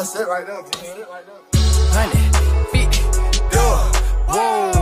That's it right now. That's it right now. 100 feet, door, whoa.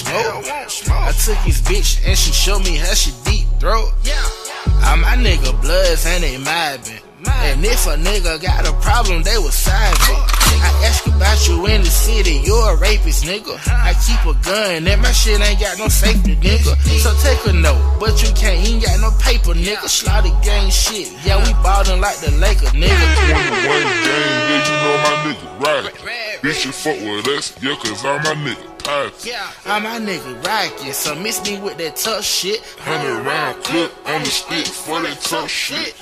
Nigga want smoke. I took his bitch and she showed me how she deep throat. All ah, my nigga bloods and they mobbing. And if a nigga got a problem, they was solve it. I ask about you in the city, you're a rapist, nigga. I keep a gun, and my shit ain't got no safety, nigga. So take a note, but you can't, you ain't got no paper, nigga. Slaughter gang shit, yeah, we ballin' like the Lakers, nigga. 21 gang, yeah, you know my nigga right. Bitch, you fuck with us, yeah, cause all my nigga pipe. Yeah, all my nigga rockin', so miss me with that tough shit. Hundred round clip on the stick for that tough shit.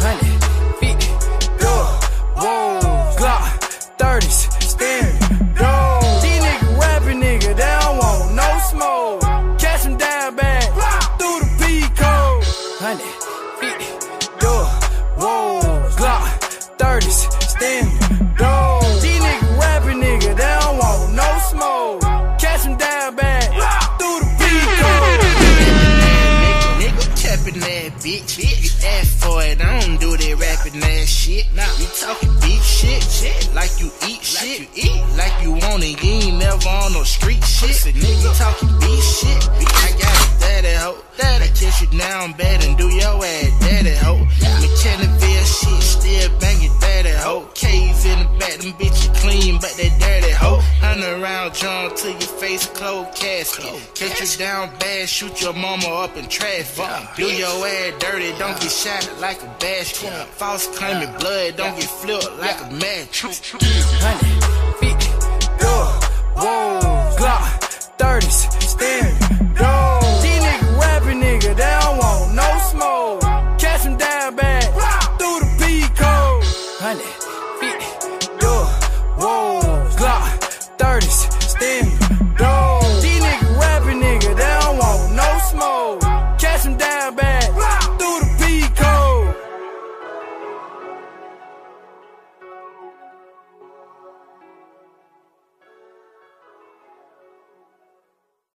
Honey, feet, door, whoa, Glock, 30s, stand dog. These niggas rapping, nigga, they don't want no smoke. Catch them down bad through the P-code. Honey, feet, door, whoa, Glock, 30s, stand capping that bitch. You ask for it, I don't do that rapping ass shit. Nah, you talking beef shit, shit. Like you eat shit, like you eat. Like you want it, you ain't never on no street shit. Nigga, you talking beef shit. I got a daddy hoe. Daddy, kiss you down bad and Hundred round drum to your face, closed casket. Catch you down bad, shoot your mama up in traffic. Do your ass dirty, don't get shot like a basket. False claiming blood, don't get flipped like a match. Honey,